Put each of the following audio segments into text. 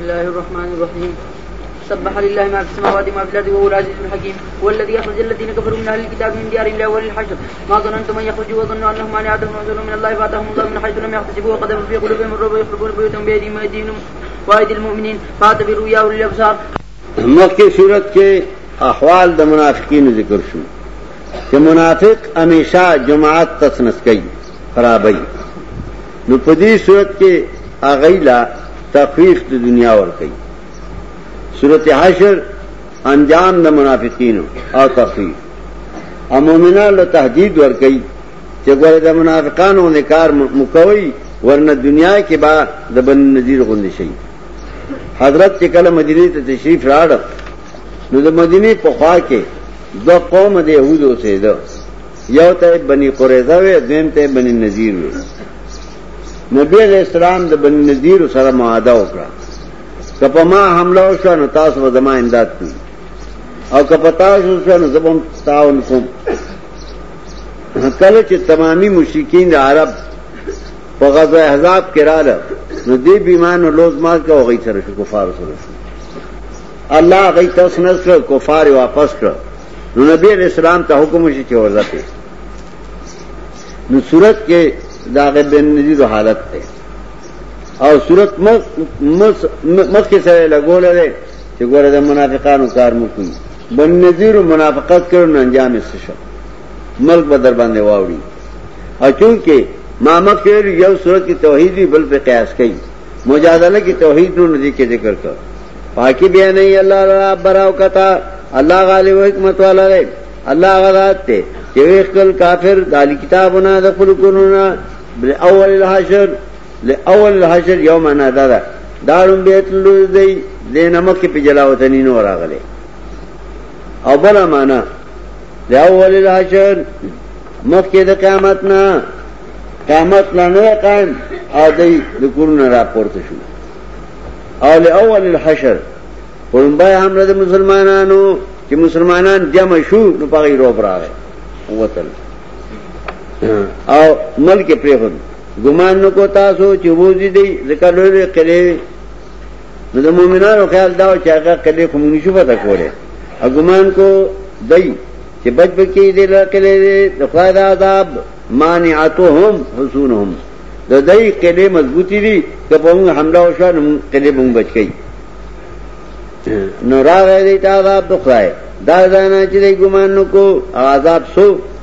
بسم الله الرحمن الرحيم سبح لله ما في السماوات وما في الارض وهو العزيز الحكيم هو الذي اخرج الذين كفروا من اهل الكتاب من ديارهم لاول الحشر ما ظننتم ان يخرجوا وظنوا انهم مانعتهم رسول من الله فاتهم الله من حيث لم يحتسبوا وقذف في قلوبهم الرب يخربون بيوتهم بايديهم وايديهم وايدي المؤمنين فاعتبروا يا اولي الابصار مكي صورت کې احوال المنافقين ذكر شو چې منافق همیشه جماعت تسنس کوي خرابي نو په دې صورت کې اغیلا تخفیف تو دنیا اور کئی صورت حاشر انجام د منافقین اور تخفیف امومنا اور کئی چگور الحدید منافقان و نکار مکوئی ورنہ دنیا کے بعد دبن نذیر سی حضرت کے قلع مدنی پخوا کے دو قوم دے سے دو یو تے بنی قریضہ وے دین تے بنی نذیر وے نبی علیہ السلام د بن نذیر سره معاهده وکړه کپه ما حمله وشو نو تاسو به زما امداد کوي او کپه تاسو شو نو زبم تعاون کوم کله چې تمامي مشرکین د عرب په غزوه احزاب کې رااله نو دې بیمانو لوز مال کا وغی سره شو کفار سره شو الله غی تاسو نه سره کفار واپس کړ نو نبی علیہ السلام ته حکم شي چې ورځه نو صورت کې داغ بین نظیر و حالت تھے اور منافق بن نظیر و منافقت کرو کر انجام ملک بدر باندھے واوڑی اور چونکہ مام یو صورت کی توحید بھی بل پہ قیاس مجادلہ کی توحید نو ندی کے ذکر کر پاکی بیا نہیں اللہ را براو کتا اللہ غالب و حکمت والا رے اللہ اعالاد تھے کہ بل اول الحشر لاول الحشر یوم انا دادا دارم بیت لوی دی دینه مکه په جلاوطنی نو راغله او بل معنا لاول الحشر مکه د قیامت نه قیامت نه نه قائم او دی د کورونه را پورته شو او لاول الحشر پرمبای حمله د مسلمانانو چې مسلمانان جمع شو نو پغی روب راغی وطن او ملک پریخد گمان نکو تاسو چې ووزی دی ذکر لوی قلعه نو د مؤمنانو خیال دا چې هغه قلعه کوم نشو پتا کوله اګمان کو دی چې بچ بکی دی لکله د خدای عذاب مانعتهم حصونهم د دای قلعه مضبوطی دي که په موږ حمله وشو نو قلعه موږ بچ کی نو راغی دی تا عذاب د خدای دا ځان چې دی ګمان نکو عذاب سو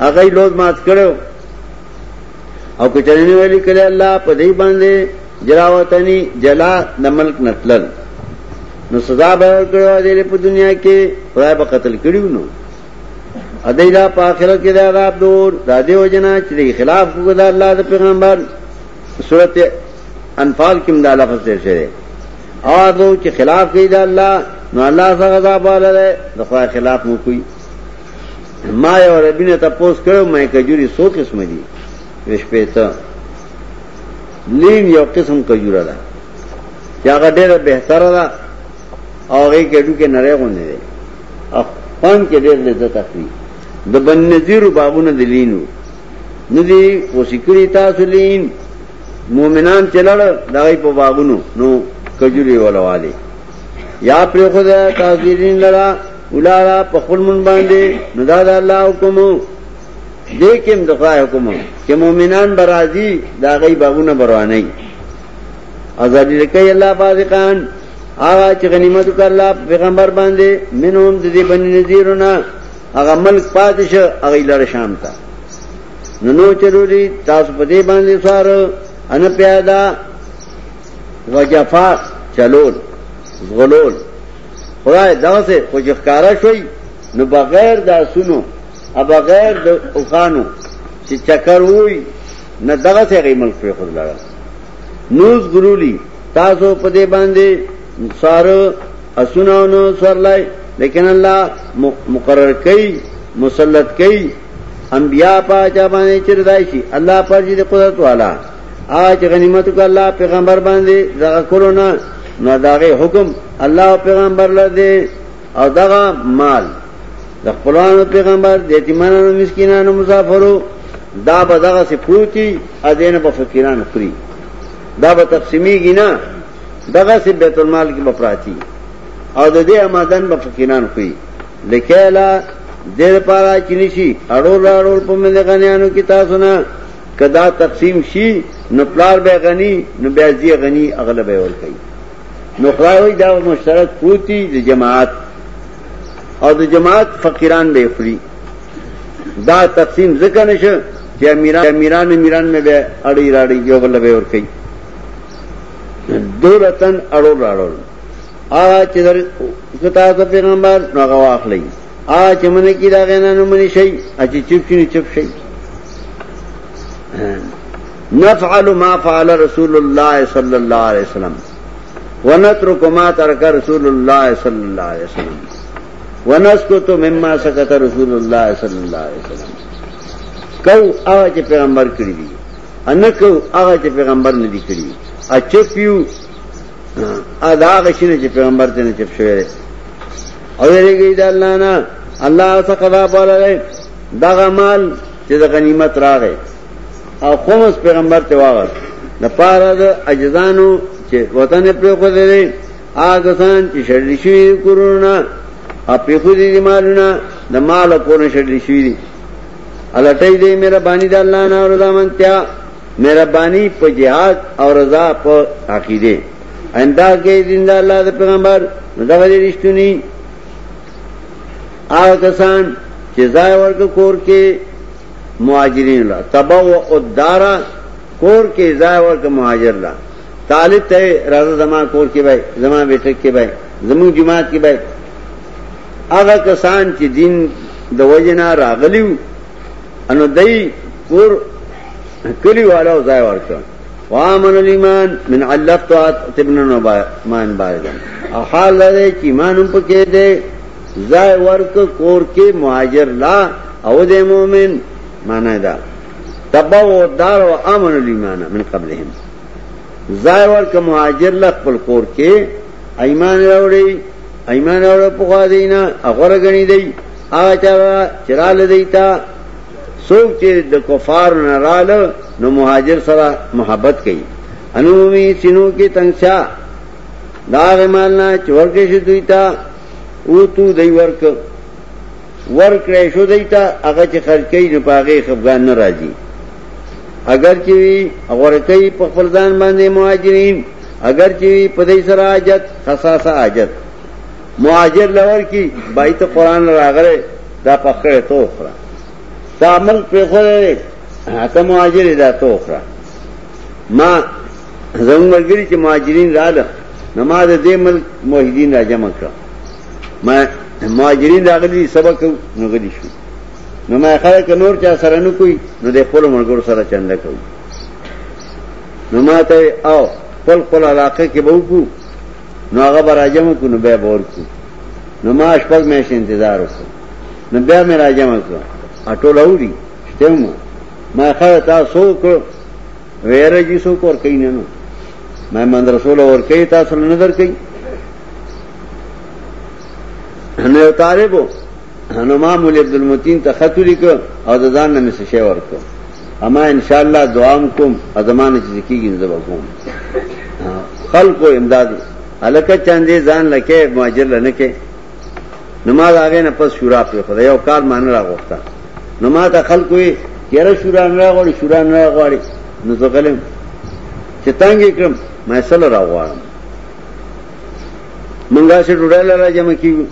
هغه لوز مات کړو او کچرنی ویلی کړي الله په دې باندې جلاوتنی جلا د ملک نتلل نو سزا به کړو دې په دنیا کې خدای په قتل کړیو نو ادیلا په آخرت کې د عذاب دور د دې وجنا چې خلاف وکړ الله د پیغمبر سورته انفال کې مدا لفظ دې شه او دو چې خلاف کړی د الله نو الله څنګه عذاب ولر د خلاف مو کوي ما یو ربینه تاسو کړو مې کجوري سو قسم دي وش پېته نیم یو قسم کجوره ده چې هغه ډېره بهتره ده او هغه کډو کې نری غونډه ده خپل کې ډېر لذت اخلي د بن نذیر بابونه دلینو ندی وسکری تاسو لین مؤمنان چلړ دای په باغونو نو کجوري ولواله یا پر خدا تاسو لین لړه ولارا په خپل من باندې نو دا د الله حکم دې کوم د خدای حکم چې مؤمنان برازي دا غي باغونه بروانه ازادي لکه الله فازقان هغه چې غنیمت وکړ الله پیغمبر باندې منهم د دې بنی نذیرونه هغه ملک پاتې شو هغه لار شام ته نو نو چرولی تاسو په دې باندې سار ان پیادا وجفا چلول غلول خدای داسې خوشخکارا شوي نو بغیر د اسونو ا بغیر د اوخانو چې چکر وای نه دغه څه غي ملک په خود لاړه نوز ګرولی تاسو په دې باندې سار اسونو نو سرلای لیکن الله مقرر کړي مسلط کړي انبیاء پاچا باندې چردای شي الله پر دې قدرت والا آج غنیمت کو الله پیغمبر باندې دغه کولونه نو اداگ حکم اللہ پیغمبر برلا دے اور دغا مال دا قرآن پیغمبر برتی مانا نسافر ہو دا بغا سے پھوتی ادے بفقیران پری دا بقسیمی گنا دغا سے بیت المال کی وپرا تھی اور دے امازن بفقیران خری دلا دیر پارا چنی سی اڑول اڑول پا ملے غنیانو کی تاسونا کدا تقسیم شی نہ پلار بے غنی نہ بیزی گنی اغل بی اور ہوئی دا دا مشترک جماعت اور دا جماعت فقیران بے خری دا تقسیم ذکر نشو کہ میں بے بے اڑی راڑی یو اور کئی دو رتن اڑول پیغمبر نو نو لئی کی دا منی چپ چپ نفعل ما فعل رسول اللہ صلی اللہ علیہ وسلم ونترك ما ترك رسول الله صلى الله عليه وسلم ونسكت مما سكت رسول الله صلى الله عليه وسلم کو هغه چې پیغمبر کړی دی ان کو هغه چې پیغمبر نه دی کړی اچپ یو ادا غشنه چې پیغمبر ته نه چپ شوی او یریږي د الله نه الله تقدا بوله دغه مال چې د غنیمت راغی او خمس پیغمبر ته واغ د پاره د اجزانو چې وطن پر خو دې هغه سان چې شړل شي کورونا اپې خو دې مالونه د مال کور شړل شي الټې دې میرا باندې د الله نه رضا منتیا میرا باندې په jihad او رضا په عقیده انده کې دین د الله د پیغمبر دا غوړي رښتونی هغه سان چې ځای ورک کور کې مهاجرین لا تبو او دارا کور کې ځای ورک مهاجر لا طالب ته راځه زما کور کې وای زما بیٹک کې وای زمو جماعت کې وای هغه کسان چې دین د وجنا راغلیو انو دای کور کلی والا ځای ورته وامن الایمان من علفت ابن نومان باردن او حال لري چې ایمان په کې ده ځای ورک کور کې مهاجر لا او د مؤمن معنی ده تبو دار و امن الایمان من قبلهم زای ورک مهاجر لق خپل کور کې ایمان راوړي ایمان راوړ په خوا دینا هغه غني دی هغه چا چرال دیتا څوک چې د کفار نه رااله نو مهاجر سره محبت کوي انومی سینو کې تنگشا دا غمالنا چور کې شو دیتا او تو دی ورک ورک شو دیتا هغه چې خرج کوي نو پاغه خفغان نه راځي اگر چې غورکې په خپل ځان باندې مهاجرین اگر چې په دې سره حاجت خاصه حاجت مهاجر لور کی بایت قران راغره دا پخره تو اخرى تا عمل په خوره ته مهاجر دا تو اخرى ما زمونږ چې مهاجرین رااله نماز دې ملک موحدین را جمع کړ ما مهاجرین راغلي سبق نو غلي شو نو ما خلک نور چا سره نه کوي نو د خپل مرګور سره چنده کوي نو ما ته او خپل خپل علاقه کې به وکړو نو هغه براجم کو نو به باور کو نو ما شپږ میاشتې انتظار وکړ نو بیا مې راجم کړ اټول اوري شته ما ما خره تاسو کو ویره جی سو کور کین نه ما مدرسو له ور کوي تاسو نه در کوي نو طالبو نو ما مولوی عبد المتین ته خط لیکو او د ځان نه څه شی ورکو اما ان شاء الله دعام کوم ازمانه چې کیږي زه وکوم خلقو امداد الکه چاندې ځان لکه ماجر لنه کې نماز هغه نه پس شورا په خدای یو کار مان را غوښتا نو ما ته خلقو یې شورا نه غوړي شورا نه غوړي نو زه غلم چې تانګې کړم مې سره را غواړم منګه چې ډوډۍ لاره جمع کیږي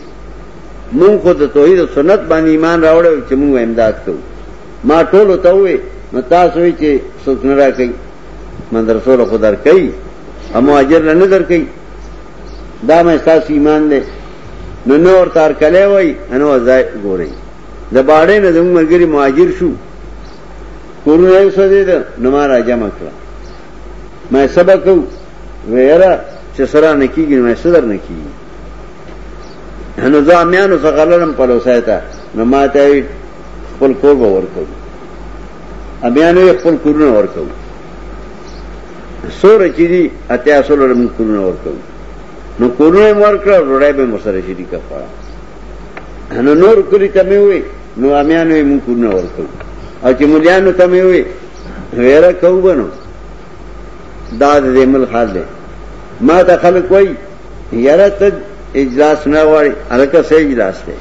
مونږ خو د توحید او سنت باندې ایمان راوړو چې مونږ امداد کوو ما ټول ته وې نو تاسو وی چې څوک نه راکې مدرسو له خدای کوي اما اجر نه درکې دا مې تاسو ایمان دې نو نور تار کله وای انو ځای ګوري د باړې نه زموږ مرګري مهاجر شو کورونه یې سوځید نو ما راځم کړ مې سبق ویرا چې سره نکیږي مې صدر نکیږي نو ځامیانو څخه لرم پلوسای ته نو ماته خپل کور به ورکو امیانو خپل کورونه ورکو سور چې دي اتیا سره موږ کورونه ورکو نو کورونه ورکړه وروړای به مسره شي کفاره نو نور کلی کمی وي نو امیانو موږ کورونه ورکو او چې مليانو کمی وي ویره کو بنو دا دې مل حال دې ما ته خلک وای یاره ته اجلاس نہ واڑی ہلکا سے اجلاس دے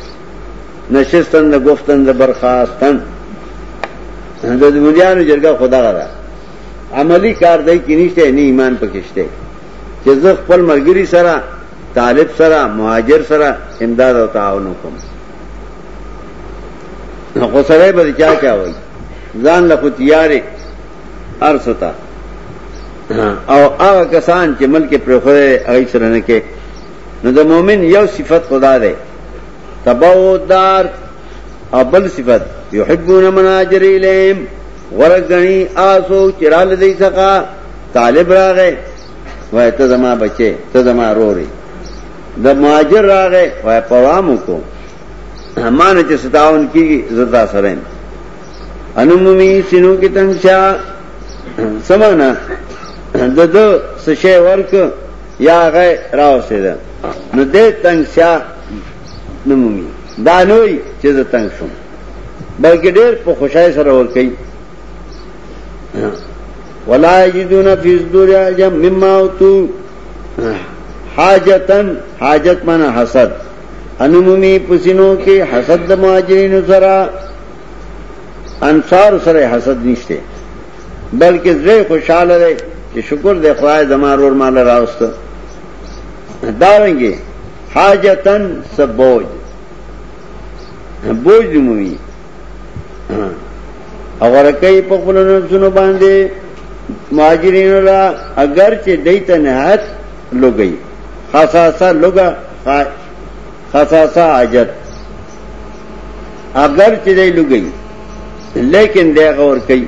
نشستن دا دا دا گفتن جرگا خدا عملی کار کنیشتے نی ایمان پکشتے میارے پل مرگری سرا طالب سرا مہاجر سرا امداد و تعاونو کم خسرے با ہوئی زان لکو تیارے او کسان چی ملک پر چاہیے مل رنکے نو د مؤمن یو صفت خدا دی تبو دار ابل صفت یحبون مناجر الیم ورغنی آسو چرال دی سقا طالب راغې وای ته زما بچي ته زما روري د مهاجر راغې وای پوامو کو همانه چې ستاون کی زدا سره انمومی سینو کی تنشا سمانا د دو سشه ورک یا غیر راو سیده نو دې تنگ شا نمومي دا نوې چې زه تنگ شوم بلکې ډېر په خوشاله سره ور کوي ولا یجدون فی صدور اجم مما اوتو حاجتن حاجت معنی حسد انمومي پسینو کې حسد د مهاجرینو سره انصار سره حسد نشته بلکې زه خوشاله دی چې شکر دې خدای زما رور مال راوسته دارنگی حاجتن سبوج بوج نموی اگر کئی پخبل نفسونو بانده ماجرینو لا اگر چه دیتا نهت لوگئی خاصاصا لوگا خاصاصا عجت اگر چه دی لوگئی لیکن دی غور کئی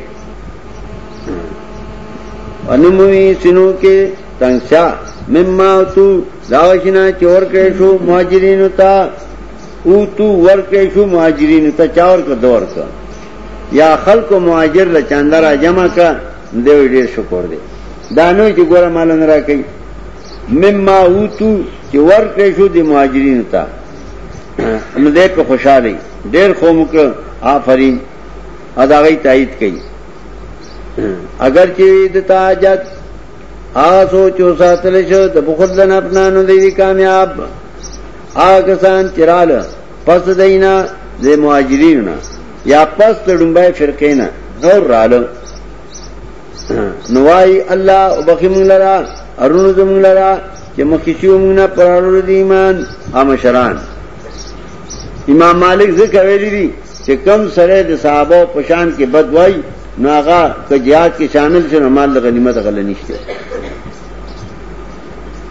انموی سنو کے تنگشا مما تو داوشنا چور کې شو مهاجرینو ته او تو ور کې شو مهاجرینو ته چاور کو دور کا یا خلق مهاجر له چاندرا جمع کا دیو ډیر شکر دی دانو چې ګوره مال نه راکې مما او تو چې ور کې شو د مهاجرینو ته هم دې په خوشاله ډیر قوم کو آفرین اداغی تایید کړي اگر چې د تاجت آ سوچو سا تلچو د اپنا نو دیدی کامیاب آکسان چرال پس دینا دئینا یا پس نوائی اللہ بخی لرا ارون لڑا شران امام مالک ذکر ویلی دی کہ کم سرے صحابہ پشان کے بدوائی وائی ناگا کجیات کے شامل سے نمال غنیمت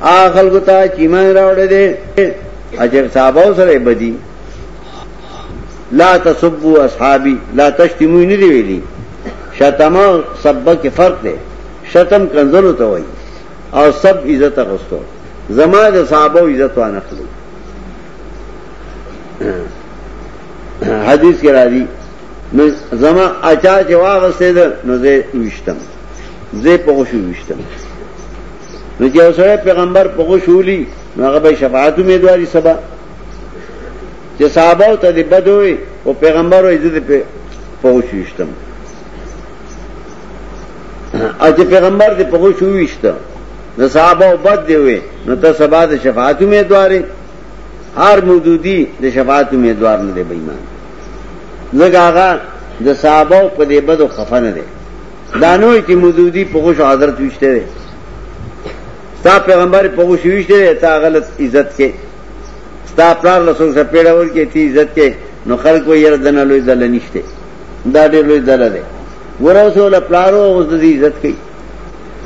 آ خلکو ته چې ایمان راوړی دی اجر صحابه سره بدی لا تسبوا اصحابي لا تشتموا نه دی ویلي شتم سبب کې فرق دی شتم کنزلو ته وایي او سب عزت غوستو زما د صحابه عزت وانه خلک حدیث کې راځي نو زما اچا چې واغسته نو زه وشتم زه په خوشو وشتم نو چې اوسره پیغمبر په غوښولي نو هغه به شفاعت امیدواري سبا چې صحابه ته دی بدوي او پیغمبر وي دې په پوښیشتم او چې پیغمبر دې په غوښويشتم نو صحابه وبد دی وي نو ته سبا د شفاعت امیدواري هر مودودی د شفاعت امیدوار نه دی بېمان زګه هغه د صحابه په دې بدو خفنه دي دانوې چې مودودی په غوښ حضرت وشته تا پیغمبر په وښويش دی تا غلط عزت کې ستا پلار له څنګه پیړه ورکی تی عزت کې نو خلک ویره دنه لوی دل نشته دا ډېر لوی دل دی ورسول پلارو اوس د عزت کوي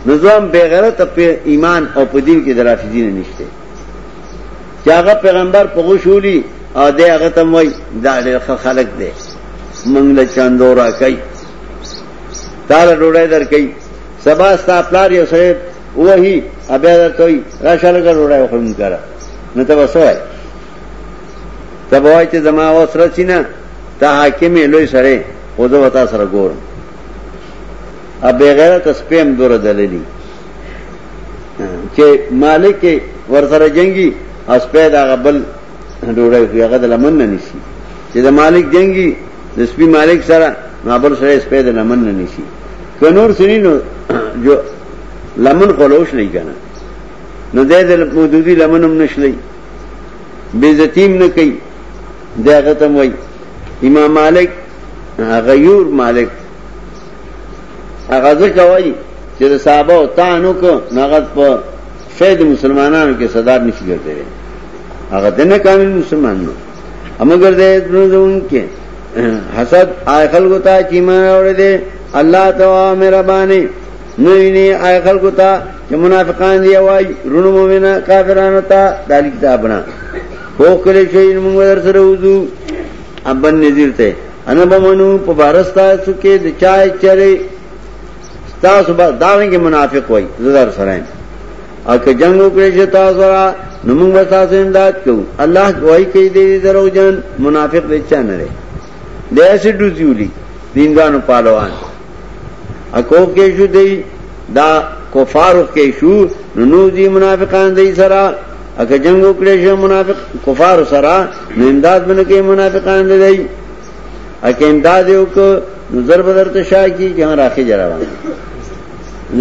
نظام بے غیرت په ایمان او په دین کې درافیدین نشته چې هغه پیغمبر په غوښولي او دې هغه تم وای دا ډېر خلک دی مونږ له چاندو را کوي تعالی ډوړې در کوي سبا ستا پلار یو سره وਹੀ بیا درته راشه لګه روړای خورم کرا نه ته وسوای ته وای چې زما اوس رچینه ته حاکم لوی سره خو زه وتا سره ګورم ا بغیر ته سپم دور دللی چې مالک ور سره جنگي اس پیدا غبل ډوړای خو هغه د لمن نه نشي چې د مالک جنگي د سپي مالک سره نابل سره سپید لمن نه نشي کنور سنینو جو لمن خلوش نہیں کرنا نہ دے کئی ختم وئی امام مالک مالک غیور صاحب تانو کو تعین پر شاید مسلمانوں کے سدار نہیں کرتے رہے کامل مسلمان نو نہ دے ان کے حسد حسب آخل ہوتا ہے اللہ تباہ میرا بانے نوینی آئی خلقو تا چه منافقان دی اوائی رونو مومن کافرانو تا دالی کتابنا فوق کلی شئین منگو در سر وضو ابن نزیر تے انا بمنو پا بارستا سکے دچائی چرے تاسو با داویں منافق وای زدار سره او که جنگ وکړي چې تاسو را نمون به تاسو امداد کوو الله وای کوي دې دروغجن منافق وچا نه لري دې سې دوزیولي دیندانو پالوان اکوف کې شو دی دا کفار کې شو نو دي منافقان دی سره اګه جنگ وکړي شه منافق کفار سره امداد باندې کې منافقان دی اګه امداد یو کو نظر بدر ته شای کی چې راخي جرا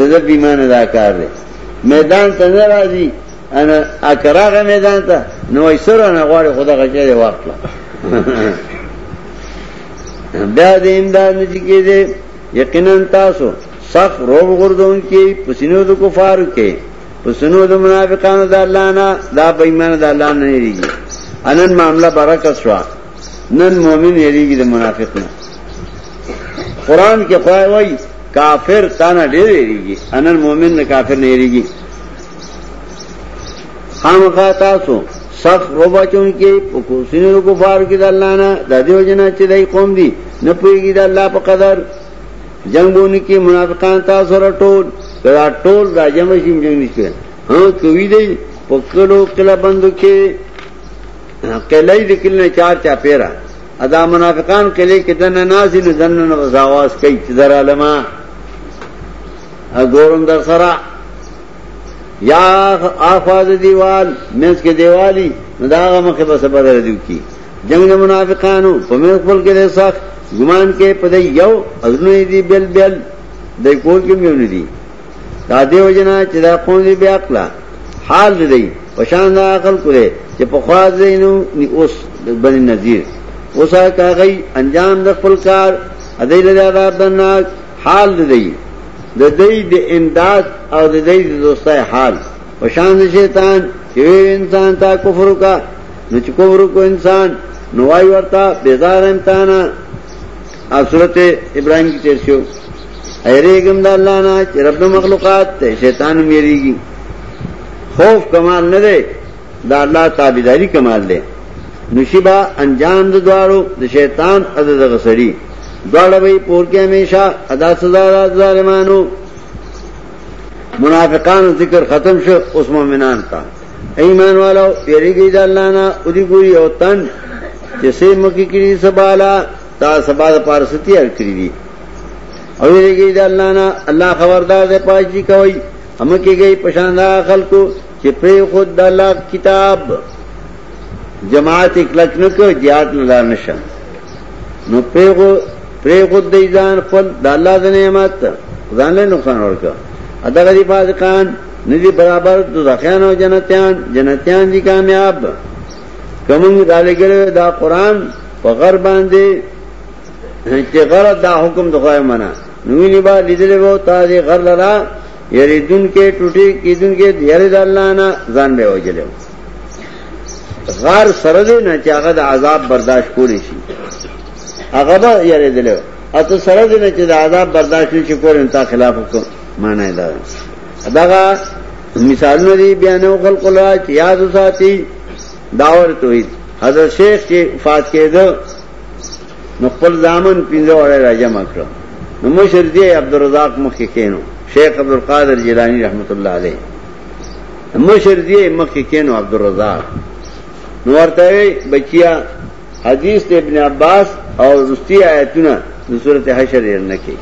نظر بیمانه دا کار دی میدان ته نه راځي انا اکراغه میدان ته نو یې سره نه غواړي خدا غچې دی واخله بیا دې امداد نه کېږي یقینا تاسو صف روغ غردون کې پسینو د کفارو کې پسینو د منافقانو د الله نه دا بېمانه د الله نه لريږي انن معاملہ برکت شو نن مؤمن لريږي د منافق نه قران کې خوای وای کافر تانه ډېر لريږي انن مؤمن نه کافر نه لريږي خامخا تاسو صف روبا چون کې پسینو د کفارو کې د الله نه د دې وجنه چې دای قوم دي نه پويږي د الله په قدر جنگونه کې منافقان تاسو راټول دا ټول دا جمع شیم جنگ نشته ها کوي دی پکلو کلا بندو کې کله دې کله چار چا پیرا ادا منافقان کله کې دنه نازل دنه نو زاواز کوي چې در علما اګورم در سره یا آفاظ دیوال منس کې دیوالی نو دا هغه مخه بس بدل دیو کی جنگ د منافقانو په مې خپل کې ده سخت ګمان کې پدې یو اذنې دی بل بل د کول کې مې دي دا دیو جنا چې دا قوم دی بیا خپل حال دی پشان دا عقل کړي چې په خواز دینو اوس بن نذیر اوسه کاغی انجام د خپل کار ادی له عذاب دناک حال دی د دې د امداد او د دې د دوستای حال پشان شیطان چې انسان تا کفر کا نو چې کفر کو انسان نوائی وتا بےزار احمدان سورت ابراہیم کی گم رب مخلوقات شیطان میری گی خوف کمال نہ دے تابیداری کمال دے نشیبا انجام د شان دوڑ بھائی پور کے ہمیشہ ادا سزا ظالمانو منافقان ذکر ختم شو اس مومنان کا ایمان والا پیری گئی ادی گوری دانا تن جیسے مکی کری سبالا تا سبا پارستی کر سبال پارسری اللہ نا اللہ خبردار دے پاس جی کوئی گئی پشاندہ کیلکو خود اللہ کتاب جماعت اکلک نکو نو دال خود دال ندی برابر دو دخیان و جنتیان جنتیان طی جی کامیاب کمنگ دالے گرے دا قرآن پغر باندھے کہ غر غر دا حکم منا نوی نبا وہ لرا یری دن دن کے کے ٹوٹی کی زان بے ہو جلے سردے عذاب برداشت کو سردی نچے عذاب برداشت نہیں حکم مانا ہے دا داخلہ مثال دی میں کل کو لیا ساتھی داور توحید حضرت شیخ کے افات کے دے عبدالرزاق مکھ کینو شیخ ابد القادی رانی رحمۃ اللہ علیہ مشر دے مکھ کینو عبدالرزاق الرزاق بچیا حدیث ابن عباس اور رستی آیا تنہا دوسرے حشر نکی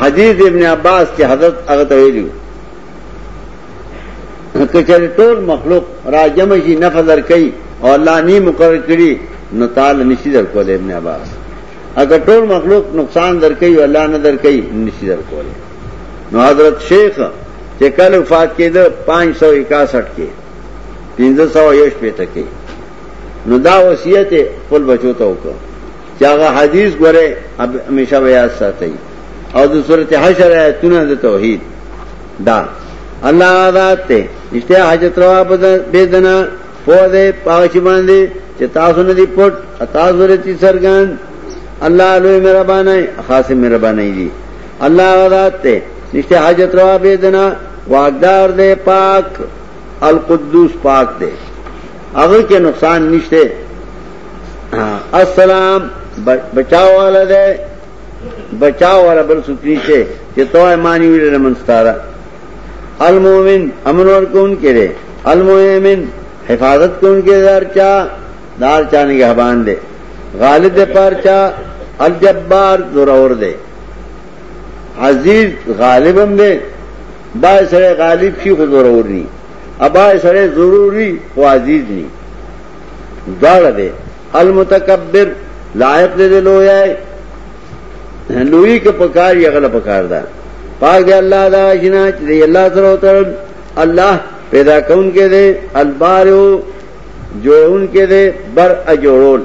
حدیث ابن عباس کے حضرت اغت ویلو ٹول مخلوق راجم جی نف کئی اور اللہ نی مقرر کری تال نشی در کو لے عباس اگر ٹول مخلوق نقصان در کئی اللہ نہ در در کئی نشی کو لے نو حضرت شیخ کہ کل وفات کے در پانچ سو اکاسٹھ کے تین سو سو یوش پہ تھکے نو دا وسیعت پل بچو تو چاہ حدیث گورے اب ہمیشہ بیاض ساتھ اور دوسرے ڈاک اللہ آزاد تے نشتے حاجت روا بے دنا پو دے پاوشی باندے دن پٹ پٹاثر تھی سرگان اللہ علوی میرا بانائی خاص میرا بانائی دی اللہ آزاد تے نشتے حاجت روا بے دنا واقدار دے پاک القدوس پاک دے اگر کے نقصان نشتے السلام بچا والا دے بچا والا سے کہ تو ایمانی ویلے نمسکار المومن امن اور کون کے دے المومن حفاظت کون کے دار چاہ دار چاہ کے حبان دے غالد پار چاہ الجبار ضرور دے عزیز غالبم دے با سرے غالب کی کو ضرور نہیں ابا سرے ضروری وہ عزیز نہیں دوڑ دے المتکبر لائق دے دے لو جائے لوئی کے پکار یا غلط پکار دا پاک دے اللہ دا اللہ سر اتر اللہ پیدا کون کے دے البارو جو بر اجوڑ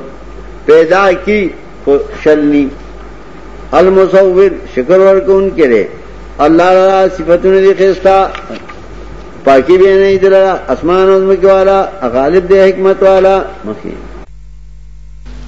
پیدا کی شلنی المصور کو ان کے دے اللہ تعالیٰ صفت نے دے فیصلہ پاکی بھی نہیں عظم کے والا غالب حکمت والا مخیم